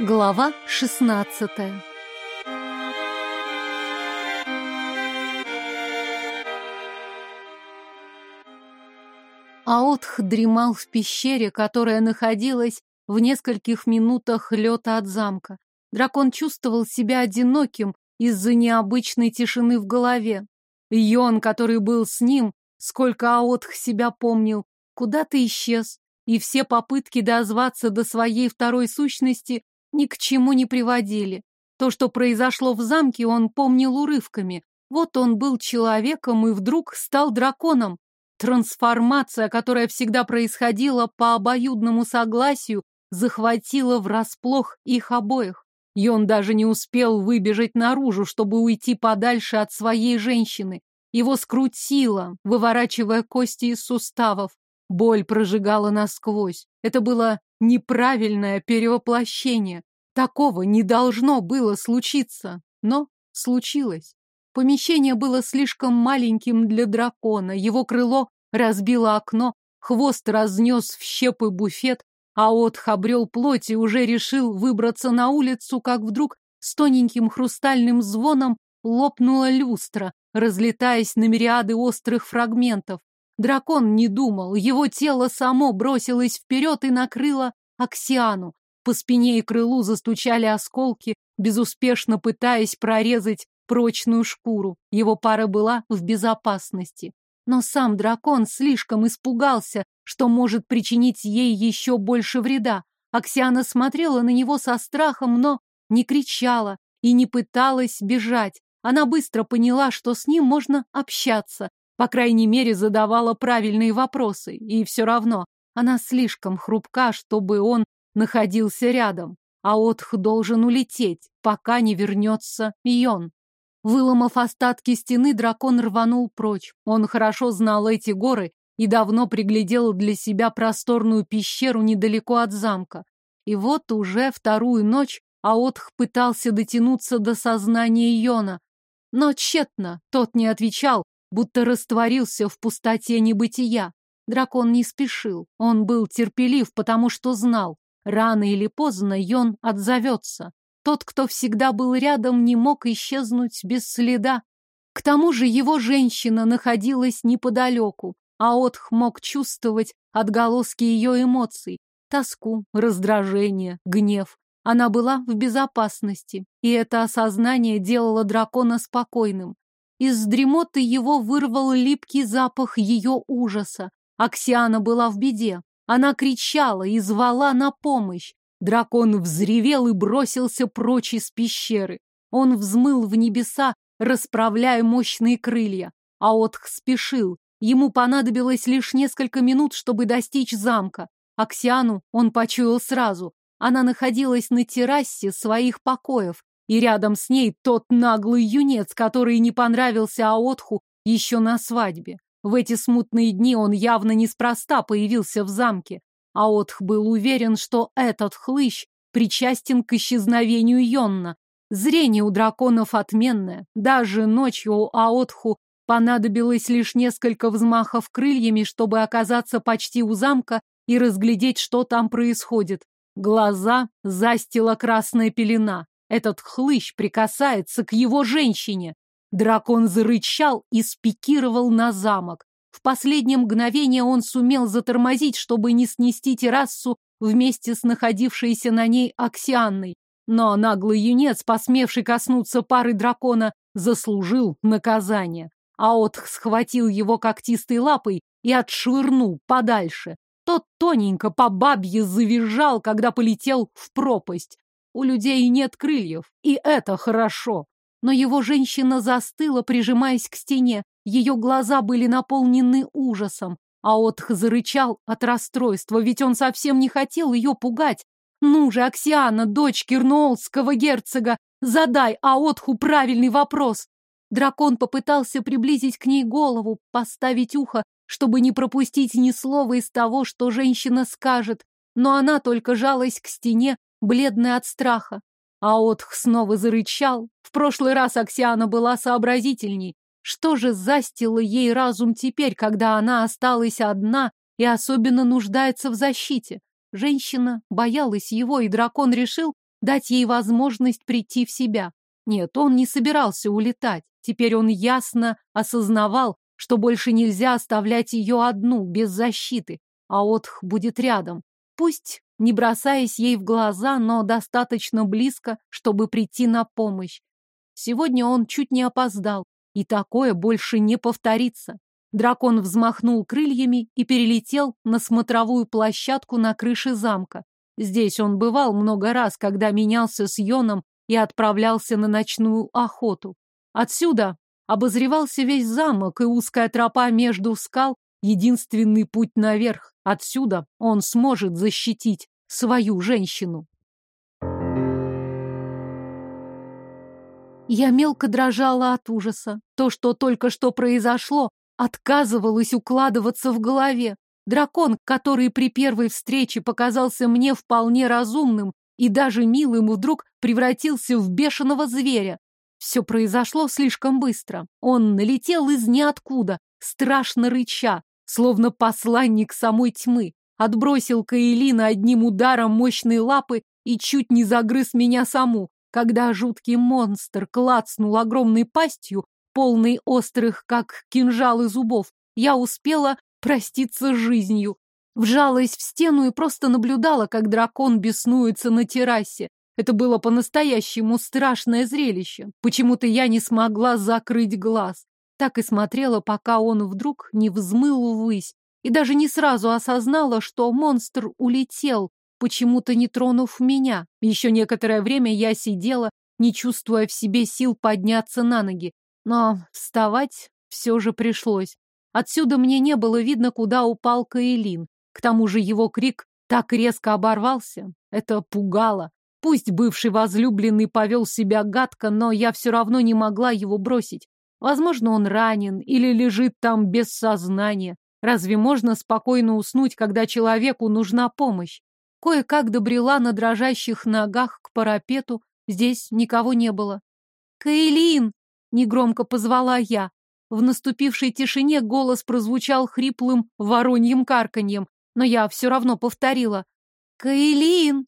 Глава шестнадцатая Аотх дремал в пещере, которая находилась в нескольких минутах лета от замка. Дракон чувствовал себя одиноким из-за необычной тишины в голове. Йон, который был с ним, сколько Аотх себя помнил, куда-то исчез, и все попытки дозваться до своей второй сущности ни к чему не приводили. То, что произошло в замке, он помнил урывками. Вот он был человеком и вдруг стал драконом. Трансформация, которая всегда происходила по обоюдному согласию, захватила врасплох их обоих. И он даже не успел выбежать наружу, чтобы уйти подальше от своей женщины. Его скрутило, выворачивая кости из суставов. Боль прожигала насквозь. Это было неправильное перевоплощение. Такого не должно было случиться. Но случилось. Помещение было слишком маленьким для дракона. Его крыло разбило окно, хвост разнес в щепы буфет, а Отх обрел плоть и уже решил выбраться на улицу, как вдруг с тоненьким хрустальным звоном лопнула люстра, разлетаясь на мириады острых фрагментов. Дракон не думал, его тело само бросилось вперед и накрыло Аксиану. По спине и крылу застучали осколки, безуспешно пытаясь прорезать прочную шкуру. Его пара была в безопасности. Но сам дракон слишком испугался, что может причинить ей еще больше вреда. Аксиана смотрела на него со страхом, но не кричала и не пыталась бежать. Она быстро поняла, что с ним можно общаться, по крайней мере, задавала правильные вопросы, и все равно она слишком хрупка, чтобы он находился рядом, а Отх должен улететь, пока не вернется Йон. Выломав остатки стены, дракон рванул прочь. Он хорошо знал эти горы и давно приглядел для себя просторную пещеру недалеко от замка. И вот уже вторую ночь Аотх пытался дотянуться до сознания Йона. Но тщетно, тот не отвечал, будто растворился в пустоте небытия. Дракон не спешил, он был терпелив, потому что знал, рано или поздно Йон отзовется. Тот, кто всегда был рядом, не мог исчезнуть без следа. К тому же его женщина находилась неподалеку, а Отх мог чувствовать отголоски ее эмоций, тоску, раздражение, гнев. Она была в безопасности, и это осознание делало дракона спокойным. Из дремоты его вырвал липкий запах ее ужаса. Аксиана была в беде. Она кричала и звала на помощь. Дракон взревел и бросился прочь из пещеры. Он взмыл в небеса, расправляя мощные крылья. А Отх спешил. Ему понадобилось лишь несколько минут, чтобы достичь замка. Аксиану он почуял сразу. Она находилась на террасе своих покоев, и рядом с ней тот наглый юнец, который не понравился Аотху еще на свадьбе. В эти смутные дни он явно неспроста появился в замке. Аотх был уверен, что этот хлыщ причастен к исчезновению Йонна. Зрение у драконов отменное. Даже ночью Аотху понадобилось лишь несколько взмахов крыльями, чтобы оказаться почти у замка и разглядеть, что там происходит. Глаза застила красная пелена. Этот хлыщ прикасается к его женщине. Дракон зарычал и спикировал на замок. В последнее мгновение он сумел затормозить, чтобы не снести террасу вместе с находившейся на ней Аксианной. Но наглый юнец, посмевший коснуться пары дракона, заслужил наказание. Аотх схватил его когтистой лапой и отшвырнул подальше. Тот тоненько по бабье завизжал, когда полетел в пропасть. У людей нет крыльев, и это хорошо. Но его женщина застыла, прижимаясь к стене. Ее глаза были наполнены ужасом. А Отх зарычал от расстройства, ведь он совсем не хотел ее пугать. «Ну же, Аксиана, дочь Кирноолского герцога, задай Аотху правильный вопрос!» Дракон попытался приблизить к ней голову, поставить ухо, чтобы не пропустить ни слова из того, что женщина скажет, но она только жалась к стене, бледная от страха. А Отх снова зарычал. В прошлый раз Аксиана была сообразительней. Что же застило ей разум теперь, когда она осталась одна и особенно нуждается в защите? Женщина боялась его, и дракон решил, дать ей возможность прийти в себя. Нет, он не собирался улетать. Теперь он ясно осознавал, что больше нельзя оставлять ее одну, без защиты, а Отх будет рядом. Пусть не бросаясь ей в глаза, но достаточно близко, чтобы прийти на помощь. Сегодня он чуть не опоздал, и такое больше не повторится. Дракон взмахнул крыльями и перелетел на смотровую площадку на крыше замка. Здесь он бывал много раз, когда менялся с Йоном и отправлялся на ночную охоту. Отсюда обозревался весь замок и узкая тропа между скал, единственный путь наверх. Отсюда он сможет защитить свою женщину. Я мелко дрожала от ужаса. То, что только что произошло, отказывалось укладываться в голове. Дракон, который при первой встрече показался мне вполне разумным и даже милым, вдруг превратился в бешеного зверя. Все произошло слишком быстро. Он налетел из ниоткуда, страшно рыча, словно посланник самой тьмы, отбросил Каэлина одним ударом мощной лапы и чуть не загрыз меня саму, когда жуткий монстр клацнул огромной пастью, полной острых, как кинжалы зубов, я успела проститься с жизнью. Вжалась в стену и просто наблюдала, как дракон беснуется на террасе. Это было по-настоящему страшное зрелище. Почему-то я не смогла закрыть глаз. Так и смотрела, пока он вдруг не взмыл ввысь. И даже не сразу осознала, что монстр улетел, почему-то не тронув меня. Еще некоторое время я сидела, не чувствуя в себе сил подняться на ноги. Но вставать все же пришлось. Отсюда мне не было видно, куда упал Каэлин. К тому же его крик так резко оборвался. Это пугало. Пусть бывший возлюбленный повел себя гадко, но я все равно не могла его бросить. Возможно, он ранен или лежит там без сознания. Разве можно спокойно уснуть, когда человеку нужна помощь? Кое-как добрела на дрожащих ногах к парапету. Здесь никого не было. «Каэлин!» — негромко позвала я. В наступившей тишине голос прозвучал хриплым вороньим карканьем, но я все равно повторила. «Каэлин!»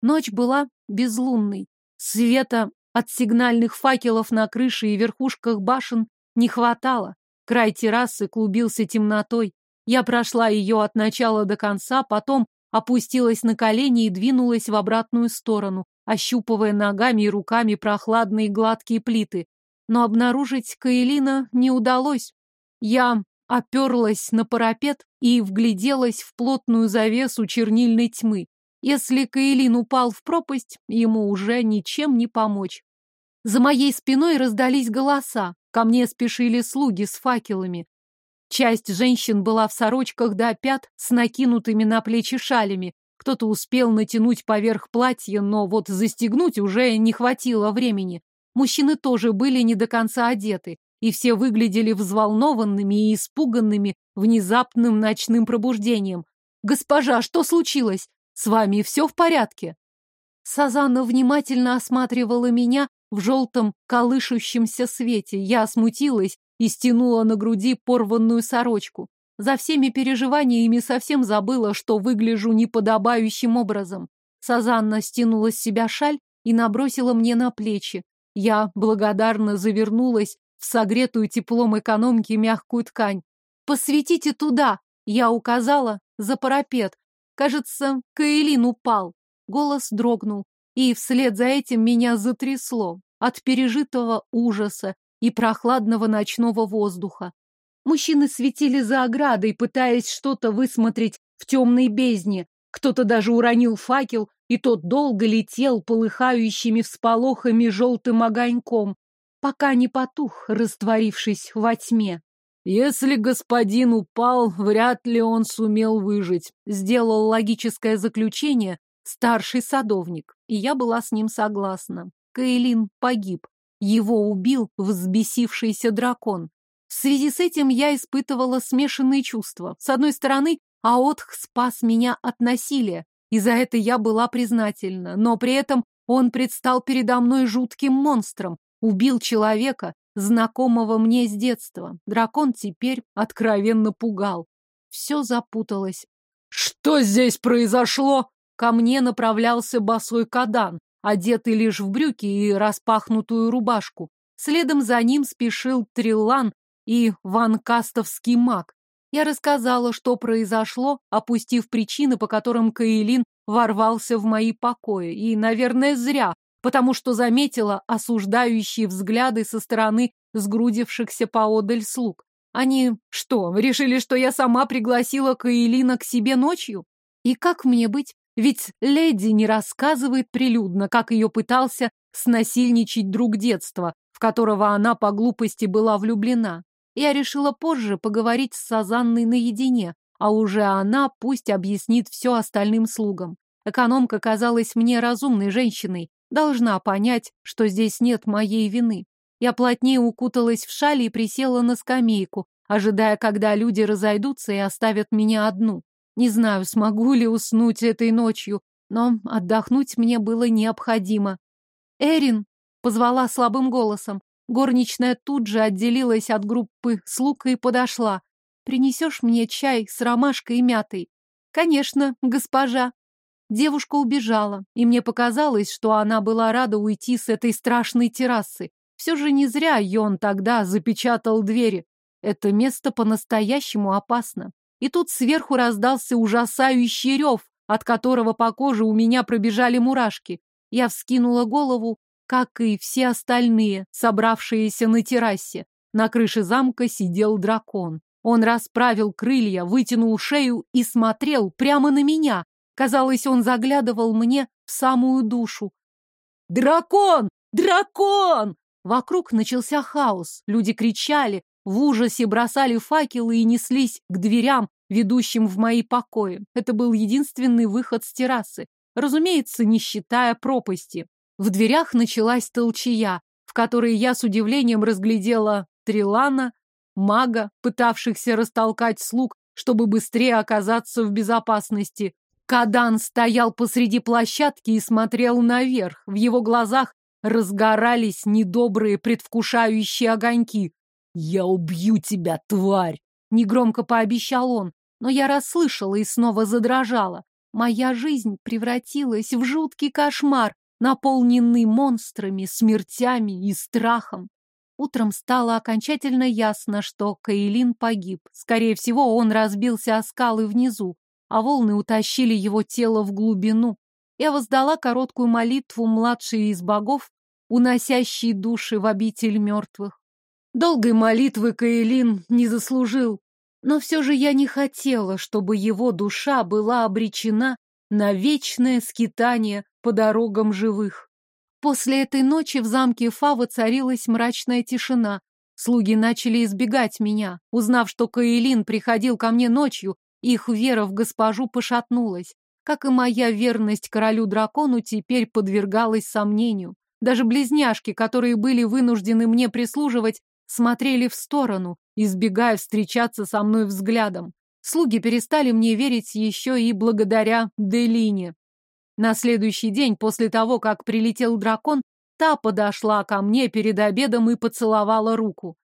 Ночь была безлунной. Света от сигнальных факелов на крыше и верхушках башен не хватало. Край террасы клубился темнотой. Я прошла ее от начала до конца, потом опустилась на колени и двинулась в обратную сторону, ощупывая ногами и руками прохладные гладкие плиты. Но обнаружить Каэлина не удалось. Я оперлась на парапет и вгляделась в плотную завесу чернильной тьмы. Если Каэлин упал в пропасть, ему уже ничем не помочь. За моей спиной раздались голоса. Ко мне спешили слуги с факелами. Часть женщин была в сорочках до пят с накинутыми на плечи шалями. Кто-то успел натянуть поверх платья, но вот застегнуть уже не хватило времени. Мужчины тоже были не до конца одеты, и все выглядели взволнованными и испуганными внезапным ночным пробуждением. «Госпожа, что случилось? С вами все в порядке?» Сазанна внимательно осматривала меня в желтом колышущемся свете. Я смутилась и стянула на груди порванную сорочку. За всеми переживаниями совсем забыла, что выгляжу неподобающим образом. Сазанна стянула с себя шаль и набросила мне на плечи. Я благодарно завернулась в согретую теплом экономки мягкую ткань. «Посветите туда!» Я указала за парапет. Кажется, Каэлин упал. Голос дрогнул, и вслед за этим меня затрясло от пережитого ужаса и прохладного ночного воздуха. Мужчины светили за оградой, пытаясь что-то высмотреть в темной бездне. Кто-то даже уронил факел, и тот долго летел полыхающими всполохами желтым огоньком, пока не потух, растворившись во тьме. Если господин упал, вряд ли он сумел выжить. Сделал логическое заключение старший садовник, и я была с ним согласна. Каэлин погиб. Его убил взбесившийся дракон. В связи с этим я испытывала смешанные чувства. С одной стороны, Аотх спас меня от насилия, и за это я была признательна, но при этом он предстал передо мной жутким монстром, убил человека, знакомого мне с детства. Дракон теперь откровенно пугал. Все запуталось. «Что здесь произошло?» Ко мне направлялся босой кадан, одетый лишь в брюки и распахнутую рубашку. Следом за ним спешил Триллан и ванкастовский маг. Я рассказала, что произошло, опустив причины, по которым Каэлин ворвался в мои покои. И, наверное, зря, потому что заметила осуждающие взгляды со стороны сгрудившихся поодаль слуг. Они что, решили, что я сама пригласила Каэлина к себе ночью? И как мне быть? Ведь леди не рассказывает прилюдно, как ее пытался снасильничать друг детства, в которого она по глупости была влюблена. Я решила позже поговорить с Сазанной наедине, а уже она пусть объяснит все остальным слугам. Экономка казалась мне разумной женщиной, должна понять, что здесь нет моей вины. Я плотнее укуталась в шаль и присела на скамейку, ожидая, когда люди разойдутся и оставят меня одну. Не знаю, смогу ли уснуть этой ночью, но отдохнуть мне было необходимо. «Эрин!» — позвала слабым голосом. Горничная тут же отделилась от группы слуг и подошла. «Принесешь мне чай с ромашкой и мятой?» «Конечно, госпожа». Девушка убежала, и мне показалось, что она была рада уйти с этой страшной террасы. Все же не зря Йон тогда запечатал двери. Это место по-настоящему опасно. И тут сверху раздался ужасающий рев, от которого по коже у меня пробежали мурашки. Я вскинула голову как и все остальные, собравшиеся на террасе. На крыше замка сидел дракон. Он расправил крылья, вытянул шею и смотрел прямо на меня. Казалось, он заглядывал мне в самую душу. «Дракон! Дракон!» Вокруг начался хаос. Люди кричали, в ужасе бросали факелы и неслись к дверям, ведущим в мои покои. Это был единственный выход с террасы. Разумеется, не считая пропасти. В дверях началась толчая, в которой я с удивлением разглядела Трилана, мага, пытавшихся растолкать слуг, чтобы быстрее оказаться в безопасности. Кадан стоял посреди площадки и смотрел наверх. В его глазах разгорались недобрые предвкушающие огоньки. «Я убью тебя, тварь!» — негромко пообещал он, но я расслышала и снова задрожала. Моя жизнь превратилась в жуткий кошмар, наполненный монстрами, смертями и страхом. Утром стало окончательно ясно, что Каилин погиб. Скорее всего, он разбился о скалы внизу, а волны утащили его тело в глубину. Я воздала короткую молитву младшей из богов, уносящей души в обитель мертвых. Долгой молитвы Каилин не заслужил, но все же я не хотела, чтобы его душа была обречена на вечное скитание по дорогам живых. После этой ночи в замке Фа царилась мрачная тишина. Слуги начали избегать меня. Узнав, что Каэлин приходил ко мне ночью, их вера в госпожу пошатнулась. Как и моя верность королю-дракону теперь подвергалась сомнению. Даже близняшки, которые были вынуждены мне прислуживать, смотрели в сторону, избегая встречаться со мной взглядом. Слуги перестали мне верить еще и благодаря Делине. На следующий день, после того, как прилетел дракон, та подошла ко мне перед обедом и поцеловала руку.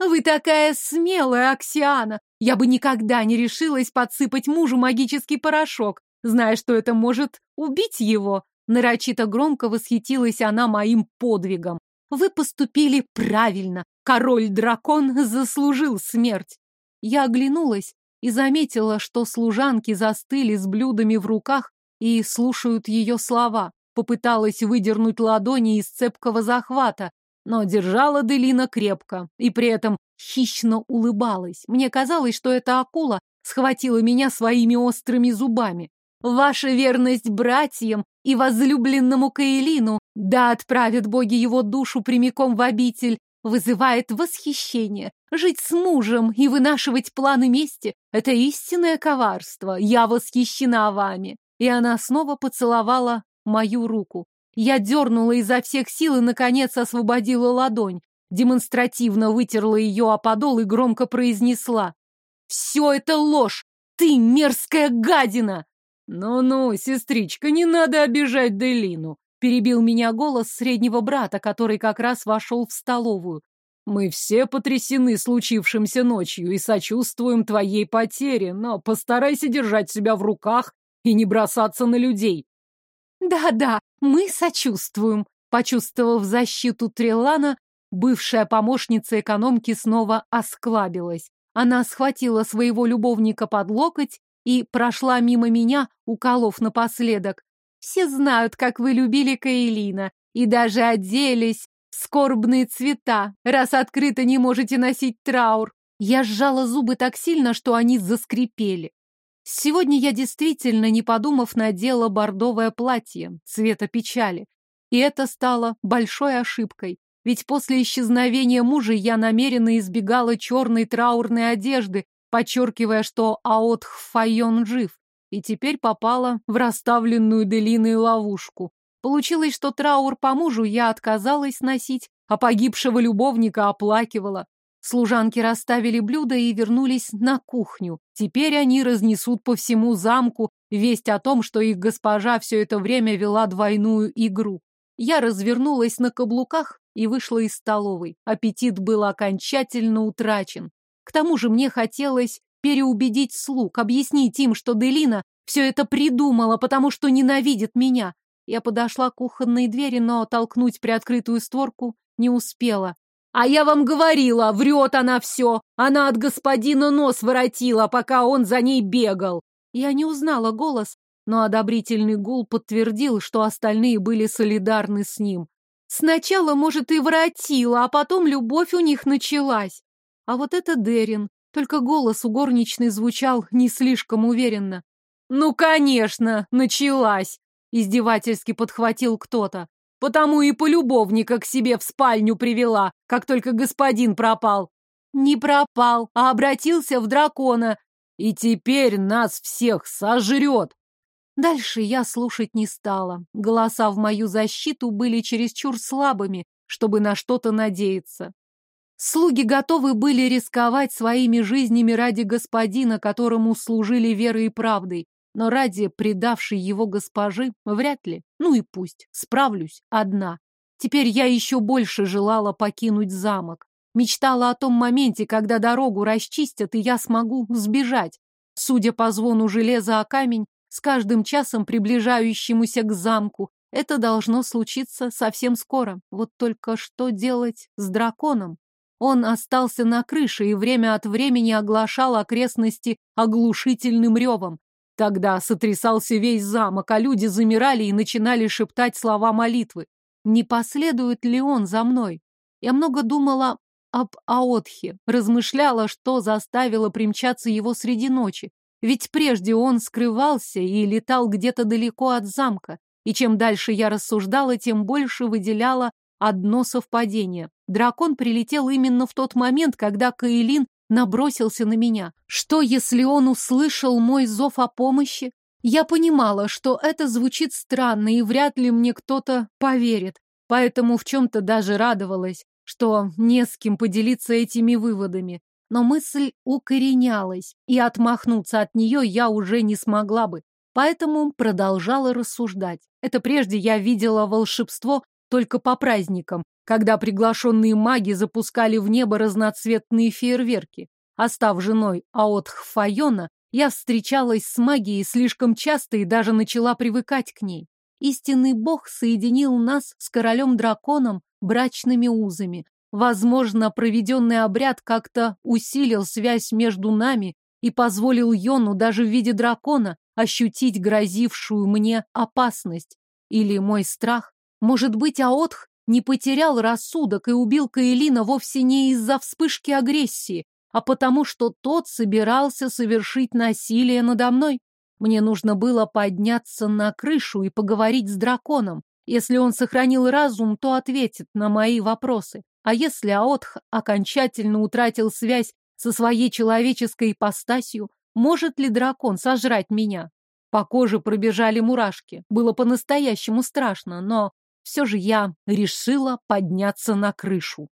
«Вы такая смелая, Аксиана! Я бы никогда не решилась подсыпать мужу магический порошок, зная, что это может убить его!» Нарочито громко восхитилась она моим подвигом. «Вы поступили правильно. Король-дракон заслужил смерть!» Я оглянулась и заметила, что служанки застыли с блюдами в руках и слушают ее слова. Попыталась выдернуть ладони из цепкого захвата, но держала Делина крепко и при этом хищно улыбалась. Мне казалось, что эта акула схватила меня своими острыми зубами. Ваша верность братьям и возлюбленному Каэлину, да отправят боги его душу прямиком в обитель, вызывает восхищение. Жить с мужем и вынашивать планы мести — это истинное коварство. Я восхищена вами и она снова поцеловала мою руку. Я дернула изо всех сил и, наконец, освободила ладонь, демонстративно вытерла ее о подол и громко произнесла. «Все это ложь! Ты мерзкая гадина!» «Ну-ну, сестричка, не надо обижать Делину!» Перебил меня голос среднего брата, который как раз вошел в столовую. «Мы все потрясены случившимся ночью и сочувствуем твоей потере, но постарайся держать себя в руках и не бросаться на людей. Да-да, мы сочувствуем. Почувствовав защиту Трелана, бывшая помощница экономки снова осклабилась. Она схватила своего любовника под локоть и прошла мимо меня, уколов напоследок. Все знают, как вы любили Каэлина, и даже оделись в скорбные цвета, раз открыто не можете носить траур. Я сжала зубы так сильно, что они заскрипели. Сегодня я действительно, не подумав, надела бордовое платье цвета печали. И это стало большой ошибкой. Ведь после исчезновения мужа я намеренно избегала черной траурной одежды, подчеркивая, что Аот Хфайон жив, и теперь попала в расставленную Делиной ловушку. Получилось, что траур по мужу я отказалась носить, а погибшего любовника оплакивала. Служанки расставили блюда и вернулись на кухню. Теперь они разнесут по всему замку весть о том, что их госпожа все это время вела двойную игру. Я развернулась на каблуках и вышла из столовой. Аппетит был окончательно утрачен. К тому же мне хотелось переубедить слуг, объяснить им, что Делина все это придумала, потому что ненавидит меня. Я подошла к кухонной двери, но толкнуть приоткрытую створку не успела. А я вам говорила, врет она все. Она от господина нос воротила, пока он за ней бегал. Я не узнала голос, но одобрительный гул подтвердил, что остальные были солидарны с ним. Сначала, может, и воротила, а потом любовь у них началась. А вот это Дерин. Только голос у горничной звучал не слишком уверенно. «Ну, конечно, началась!» Издевательски подхватил кто-то. Потому и полюбовника к себе в спальню привела, как только господин пропал. Не пропал, а обратился в дракона. И теперь нас всех сожрет. Дальше я слушать не стала. Голоса в мою защиту были чересчур слабыми, чтобы на что-то надеяться. Слуги готовы были рисковать своими жизнями ради господина, которому служили верой и правдой но ради предавшей его госпожи вряд ли. Ну и пусть, справлюсь одна. Теперь я еще больше желала покинуть замок. Мечтала о том моменте, когда дорогу расчистят, и я смогу сбежать. Судя по звону железа о камень, с каждым часом приближающемуся к замку, это должно случиться совсем скоро. Вот только что делать с драконом? Он остался на крыше и время от времени оглашал окрестности оглушительным ревом. Тогда сотрясался весь замок, а люди замирали и начинали шептать слова молитвы. Не последует ли он за мной? Я много думала об Аотхе, размышляла, что заставило примчаться его среди ночи. Ведь прежде он скрывался и летал где-то далеко от замка. И чем дальше я рассуждала, тем больше выделяла одно совпадение. Дракон прилетел именно в тот момент, когда Каэлин набросился на меня. Что, если он услышал мой зов о помощи? Я понимала, что это звучит странно, и вряд ли мне кто-то поверит, поэтому в чем-то даже радовалась, что не с кем поделиться этими выводами. Но мысль укоренялась, и отмахнуться от нее я уже не смогла бы, поэтому продолжала рассуждать. Это прежде я видела волшебство только по праздникам, когда приглашенные маги запускали в небо разноцветные фейерверки. А став женой Аотх Файона, я встречалась с магией слишком часто и даже начала привыкать к ней. Истинный бог соединил нас с королем-драконом брачными узами. Возможно, проведенный обряд как-то усилил связь между нами и позволил Йону даже в виде дракона ощутить грозившую мне опасность. Или мой страх. Может быть, Аотх не потерял рассудок и убил Каэлина вовсе не из-за вспышки агрессии, а потому что тот собирался совершить насилие надо мной. Мне нужно было подняться на крышу и поговорить с драконом. Если он сохранил разум, то ответит на мои вопросы. А если Аотх окончательно утратил связь со своей человеческой ипостасью, может ли дракон сожрать меня? По коже пробежали мурашки. Было по-настоящему страшно, но все же я решила подняться на крышу.